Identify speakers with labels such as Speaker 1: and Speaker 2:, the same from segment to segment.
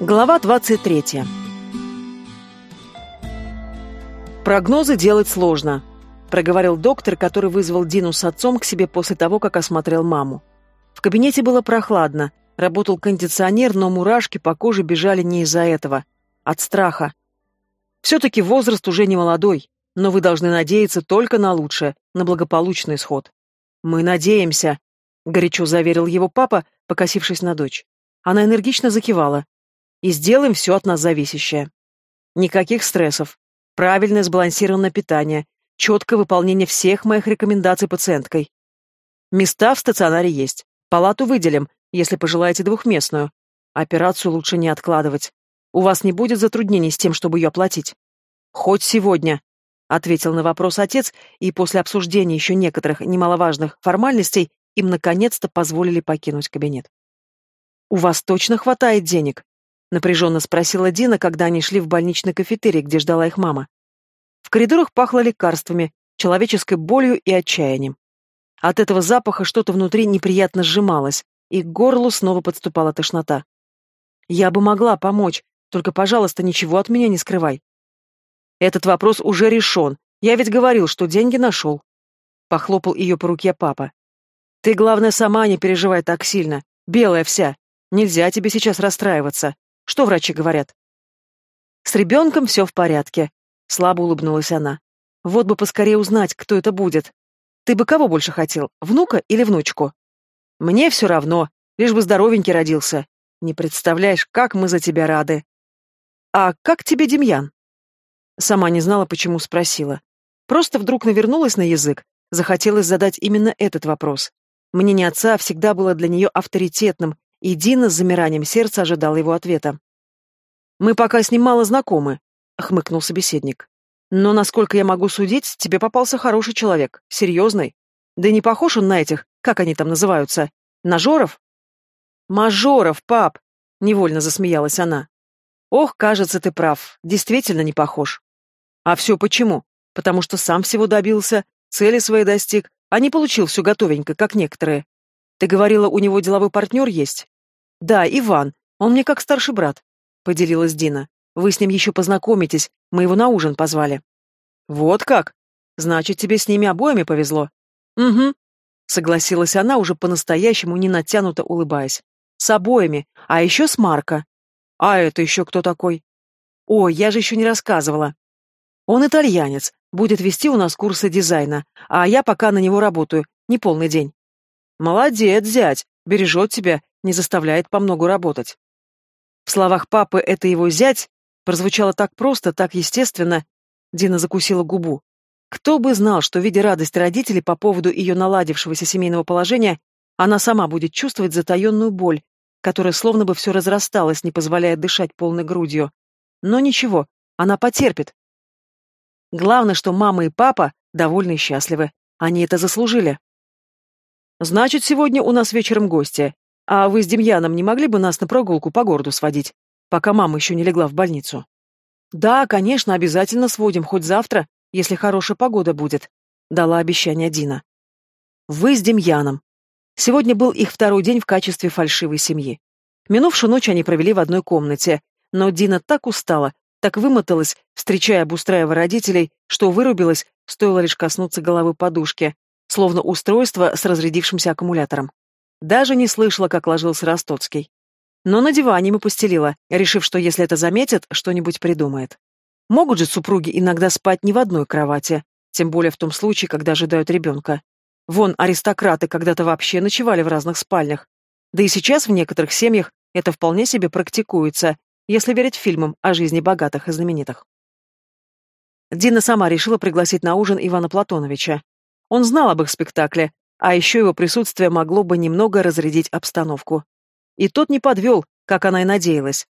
Speaker 1: Глава 23. Прогнозы делать сложно, проговорил доктор, который вызвал Дину с отцом к себе после того, как осмотрел маму. В кабинете было прохладно, работал кондиционер, но мурашки по коже бежали не из-за этого, от страха. Все-таки возраст уже не молодой, но вы должны надеяться только на лучшее, на благополучный исход. Мы надеемся, горячо заверил его папа, покосившись на дочь. Она энергично закивала и сделаем все от нас зависящее. Никаких стрессов, правильное сбалансированное питание, четкое выполнение всех моих рекомендаций пациенткой. Места в стационаре есть. Палату выделим, если пожелаете двухместную. Операцию лучше не откладывать. У вас не будет затруднений с тем, чтобы ее оплатить. Хоть сегодня, ответил на вопрос отец, и после обсуждения еще некоторых немаловажных формальностей им наконец-то позволили покинуть кабинет. У вас точно хватает денег? напряженно спросила Дина, когда они шли в больничный кафетерий, где ждала их мама. В коридорах пахло лекарствами, человеческой болью и отчаянием. От этого запаха что-то внутри неприятно сжималось, и к горлу снова подступала тошнота. «Я бы могла помочь, только, пожалуйста, ничего от меня не скрывай». «Этот вопрос уже решен. Я ведь говорил, что деньги нашел». Похлопал ее по руке папа. «Ты, главное, сама не переживай так сильно. Белая вся. Нельзя тебе сейчас расстраиваться. Что врачи говорят? С ребенком все в порядке. Слабо улыбнулась она. Вот бы поскорее узнать, кто это будет. Ты бы кого больше хотел, внука или внучку? Мне все равно, лишь бы здоровенький родился. Не представляешь, как мы за тебя рады. А как тебе Демьян? Сама не знала, почему спросила. Просто вдруг навернулась на язык, захотелось задать именно этот вопрос. Мнение отца всегда было для нее авторитетным, и Дина с замиранием сердца ожидала его ответа. «Мы пока с ним мало знакомы», — хмыкнул собеседник. «Но, насколько я могу судить, тебе попался хороший человек, серьезный. Да не похож он на этих, как они там называются, нажоров?» «Мажоров, пап!» — невольно засмеялась она. «Ох, кажется, ты прав, действительно не похож». «А все почему? Потому что сам всего добился, цели свои достиг, а не получил все готовенько, как некоторые. Ты говорила, у него деловой партнер есть? Да, Иван. Он мне как старший брат, поделилась Дина. Вы с ним еще познакомитесь, мы его на ужин позвали. Вот как? Значит, тебе с ними обоими повезло. Угу. Согласилась она, уже по-настоящему не натянуто улыбаясь. С обоими, а еще с Марко. А это еще кто такой? О, я же еще не рассказывала. Он итальянец, будет вести у нас курсы дизайна, а я пока на него работаю, не полный день. Молодец, зять, бережет тебя, не заставляет по многу работать. В словах папы «это его зять» прозвучало так просто, так естественно. Дина закусила губу. Кто бы знал, что, видя радость родителей по поводу ее наладившегося семейного положения, она сама будет чувствовать затаенную боль, которая словно бы все разрасталась, не позволяя дышать полной грудью. Но ничего, она потерпит. Главное, что мама и папа довольны и счастливы. Они это заслужили. Значит, сегодня у нас вечером гости. А вы с Демьяном не могли бы нас на прогулку по городу сводить, пока мама еще не легла в больницу? Да, конечно, обязательно сводим, хоть завтра, если хорошая погода будет, дала обещание Дина. Вы с Демьяном. Сегодня был их второй день в качестве фальшивой семьи. Минувшую ночь они провели в одной комнате, но Дина так устала, так вымоталась, встречая обустраивая родителей, что вырубилась, стоило лишь коснуться головы подушки, словно устройство с разрядившимся аккумулятором. Даже не слышала, как ложился Ростоцкий. Но на диване ему постелила, решив, что если это заметят, что-нибудь придумает. Могут же супруги иногда спать не в одной кровати, тем более в том случае, когда ожидают ребенка. Вон, аристократы когда-то вообще ночевали в разных спальнях. Да и сейчас в некоторых семьях это вполне себе практикуется, если верить фильмам о жизни богатых и знаменитых. Дина сама решила пригласить на ужин Ивана Платоновича. Он знал об их спектакле, а еще его присутствие могло бы немного разрядить обстановку. И тот не подвел, как она и надеялась.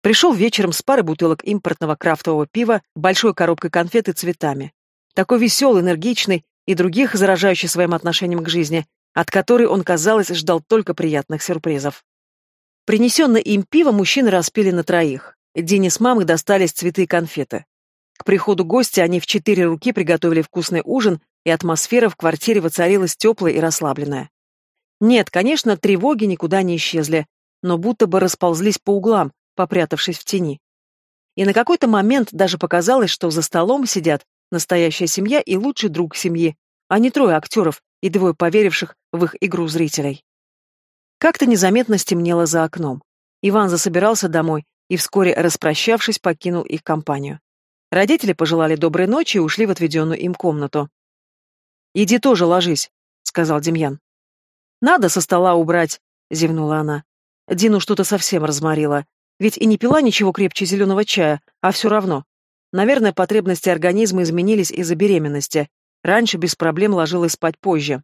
Speaker 1: Пришел вечером с парой бутылок импортного крафтового пива, большой коробкой конфет и цветами. Такой веселый, энергичный и других заражающий своим отношением к жизни, от которой он, казалось, ждал только приятных сюрпризов. Принесенное им пиво мужчины распили на троих. Дине с мамой достались цветы и конфеты. К приходу гостя они в четыре руки приготовили вкусный ужин, и атмосфера в квартире воцарилась теплая и расслабленная. Нет, конечно, тревоги никуда не исчезли, но будто бы расползлись по углам, попрятавшись в тени. И на какой-то момент даже показалось, что за столом сидят настоящая семья и лучший друг семьи, а не трое актеров и двое поверивших в их игру зрителей. Как-то незаметно стемнело за окном. Иван засобирался домой и вскоре, распрощавшись, покинул их компанию. Родители пожелали доброй ночи и ушли в отведенную им комнату. «Иди тоже ложись», — сказал Демьян. «Надо со стола убрать», — зевнула она. Дину что-то совсем разморило. Ведь и не пила ничего крепче зеленого чая, а все равно. Наверное, потребности организма изменились из-за беременности. Раньше без проблем ложилась спать позже.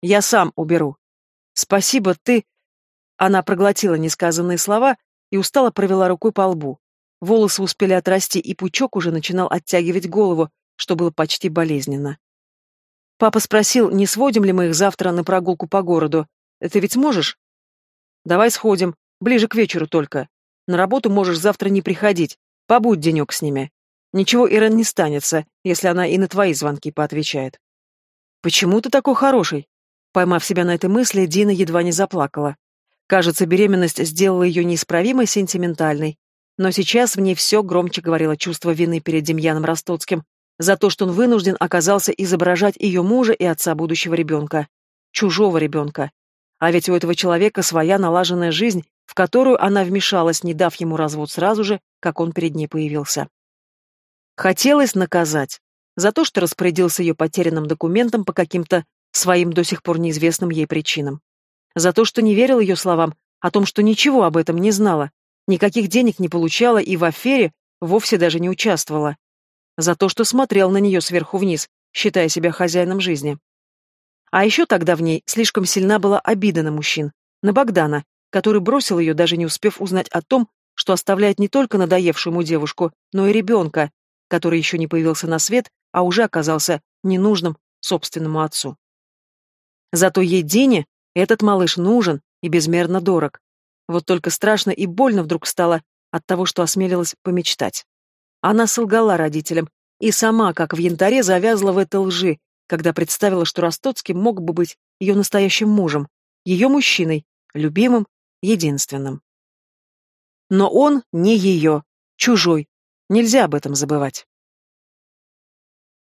Speaker 1: «Я сам уберу». «Спасибо, ты...» Она проглотила несказанные слова и устало провела рукой по лбу. Волосы успели отрасти, и пучок уже начинал оттягивать голову, что было почти болезненно. Папа спросил, не сводим ли мы их завтра на прогулку по городу. Ты ведь можешь? Давай сходим, ближе к вечеру только. На работу можешь завтра не приходить, побудь денек с ними. Ничего Ирен не станется, если она и на твои звонки поотвечает. Почему ты такой хороший? Поймав себя на этой мысли, Дина едва не заплакала. Кажется, беременность сделала ее неисправимой сентиментальной, но сейчас мне все громче говорило чувство вины перед Демьяном Ростоцким за то, что он вынужден оказался изображать ее мужа и отца будущего ребенка. Чужого ребенка. А ведь у этого человека своя налаженная жизнь, в которую она вмешалась, не дав ему развод сразу же, как он перед ней появился. Хотелось наказать. За то, что распорядился ее потерянным документом по каким-то своим до сих пор неизвестным ей причинам. За то, что не верил ее словам о том, что ничего об этом не знала, никаких денег не получала и в афере вовсе даже не участвовала. За то, что смотрел на нее сверху вниз, считая себя хозяином жизни. А еще тогда в ней слишком сильна была обида на мужчин, на Богдана, который бросил ее, даже не успев узнать о том, что оставляет не только надоевшую ему девушку, но и ребенка, который еще не появился на свет, а уже оказался ненужным собственному отцу. Зато ей Дине этот малыш нужен и безмерно дорог. Вот только страшно и больно вдруг стало от того, что осмелилась помечтать. Она солгала родителям и сама, как в янтаре, завязла в этой лжи, когда представила, что Ростоцкий мог бы быть ее настоящим мужем, ее мужчиной, любимым, единственным. Но он не ее, чужой. Нельзя об этом забывать.